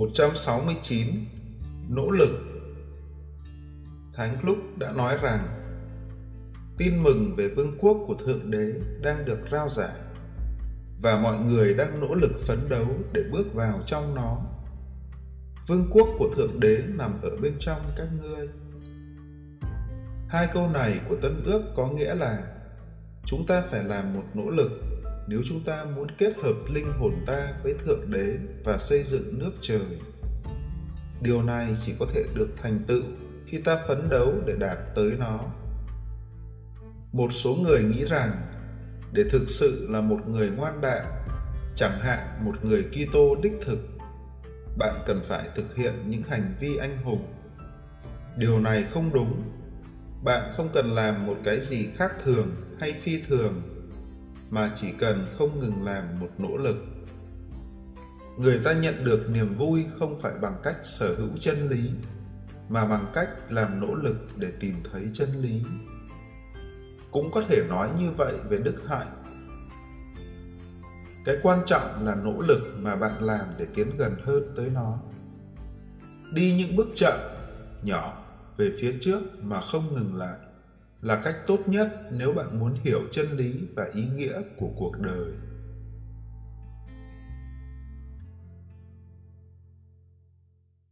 169 Nỗ lực Thánh Lúc đã nói rằng, tin mừng về vương quốc của Thượng Đế đang được rao giảng, và mọi người đang nỗ lực phấn đấu để bước vào trong nó. Vương quốc của Thượng Đế nằm ở bên trong các ngươi. Hai câu này của Tân Ước có nghĩa là, chúng ta phải làm một nỗ lực nếu chúng ta muốn kết hợp linh hồn ta với Thượng Đế và xây dựng nước trời. Điều này chỉ có thể được thành tựu khi ta phấn đấu để đạt tới nó. Một số người nghĩ rằng để thực sự là một người ngoan đạo, chẳng hạn một người Kitô đích thực, bạn cần phải thực hiện những hành vi anh hùng. Điều này không đúng. Bạn không cần làm một cái gì khác thường hay phi thường mà chỉ cần không ngừng làm một nỗ lực. Người ta nhận được niềm vui không phải bằng cách sở hữu chân lý, mà bằng cách làm nỗ lực để tìm thấy chân lý. Cũng có thể nói như vậy về đức hạnh. Cái quan trọng là nỗ lực mà bạn làm để tiến gần hơn tới nó. Đi những bước chậm, nhỏ, về phía trước mà không ngừng lại là cách tốt nhất nếu bạn muốn hiểu chân lý và ý nghĩa của cuộc đời.